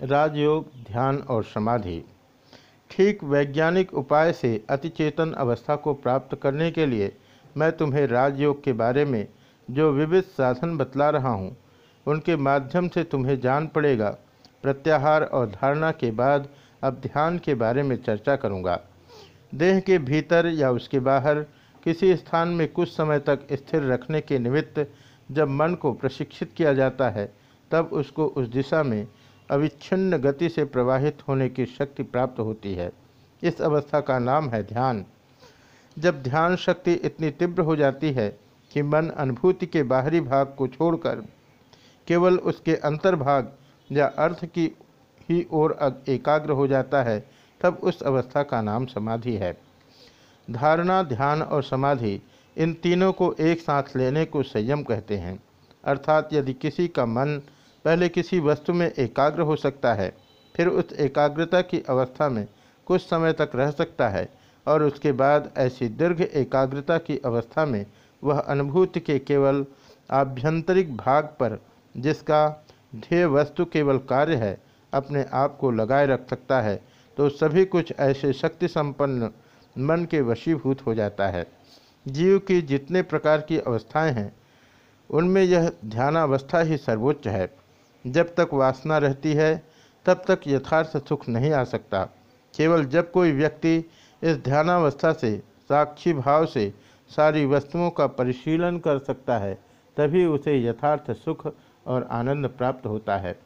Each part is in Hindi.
राजयोग, ध्यान और समाधि। ठीक वैज्ञानिक उपाय से अतिचेतन अवस्था को प्राप्त करने के लिए मैं तुम्हें राजयोग के बारे में जो विविध साधन बतला रहा हूँ, उनके माध्यम से तुम्हें जान पड़ेगा। प्रत्याहार और धारणा के बाद अब ध्यान के बारे में चर्चा करूँगा। देह के भीतर या उसके बाहर किसी स्थान में कुछ समय तक स्थिर रखने के निमित्त जब मन को प्रशिक्षित किया जाता है, तब उसको उस दिशा में अविच्छिन्न गति से प्रवाहित होने की शक्ति प्राप्त होती है। इस अवस्था का नाम है ध्यान। जब ध्यान शक्ति इतनी तीव्र हो जाती है कि मन अनुभूति के बाहरी भाग को छोड़कर केवल उसके अंतर्भाग या अर्थ की ही ओर एकाग्र हो जाता है, तब उस अवस्था का नाम समाधि है। धारणा, ध्यान और समाधि इन तीनों को एक साथ लेने को संयम कहते हैं। अर्थात यदि किसी का मन पहले किसी वस्तु में एकाग्र हो सकता है, फिर उस एकाग्रता की अवस्था में कुछ समय तक रह सकता है और उसके बाद ऐसी दीर्घ एकाग्रता की अवस्था में वह अनुभूति के केवल आभ्यंतरिक भाग पर, जिसका ध्येय वस्तु केवल कार्य है, अपने आप को लगाए रख सकता है तो सभी कुछ ऐसे शक्ति संपन्न मन के वशीभूत हो जाता है। जीव की जितने प्रकार की अवस्थाएँ हैं, उनमें यह ध्यानावस्था ही सर्वोच्च है। जब तक वासना रहती है, तब तक यथार्थ सुख नहीं आ सकता। केवल जब कोई व्यक्ति इस ध्यानावस्था से, साक्षी भाव से सारी वस्तुओं का परिशीलन कर सकता है, तभी उसे यथार्थ सुख और आनंद प्राप्त होता है।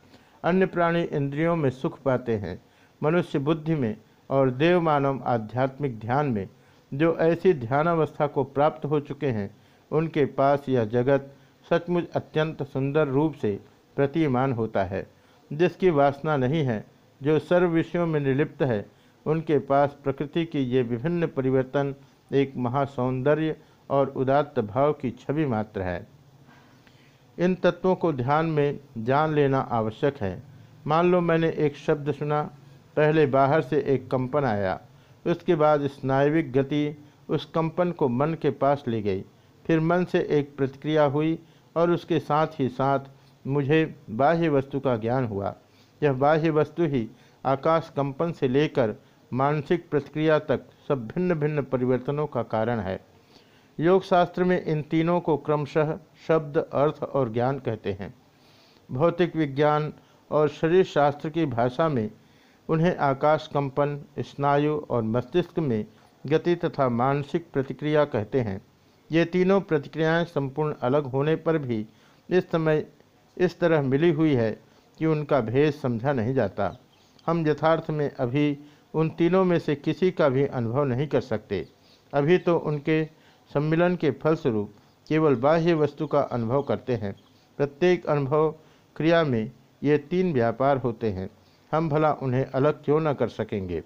अन्य प्राणी इंद्रियों में सुख पाते हैं। मनुष्य बुद्धि में और देव मानव आध्यात्मिक ध्यान में जो ऐसी ध्यानावस्था को प्राप्त हो चुके हैं, उनके पास यह जगत सचमुच अत्यंत सुंदर रूप से प्रतिमान होता है, जिसकी वासना नहीं है, जो सर्व विषयों में निलिप्त है, उनके पास प्रकृति की ये विभिन्न परिवर्तन एक महासौंदर्य और उदात्त भाव की छवि मात्र है। इन तत्वों को ध्यान में जान लेना आवश्यक है। मान लो मैंने एक शब्द सुना, पहले बाहर से एक कंपन आया, उसके बाद स्नायविक गति उस कंपन को मन के पास ले गई, फिर मन से एक प्रतिक्रिया हुई और उसके साथ ही साथ मुझे बाह्य वस्तु का ज्ञान हुआ। यह बाह्य वस्तु ही आकाश कंपन से लेकर मानसिक प्रतिक्रिया तक सब भिन्न भिन्न परिवर्तनों का कारण है। योग शास्त्र में इन तीनों को क्रमशः शब्द, अर्थ और ज्ञान कहते हैं। भौतिक विज्ञान और शरीर शास्त्र की भाषा में उन्हें आकाश कंपन, स्नायु और मस्तिष्क में गति तथा मानसिक प्रतिक्रिया कहते हैं। ये तीनों प्रतिक्रियाएँ संपूर्ण अलग होने पर भी इस समय इस तरह मिली हुई है कि उनका भेद समझा नहीं जाता। हम यथार्थ में अभी उन तीनों में से किसी का भी अनुभव नहीं कर सकते। अभी तो उनके सम्मिलन के फलस्वरूप केवल बाह्य वस्तु का अनुभव करते हैं। प्रत्येक अनुभव क्रिया में ये तीन व्यापार होते हैं। हम भला उन्हें अलग क्यों न कर सकेंगे?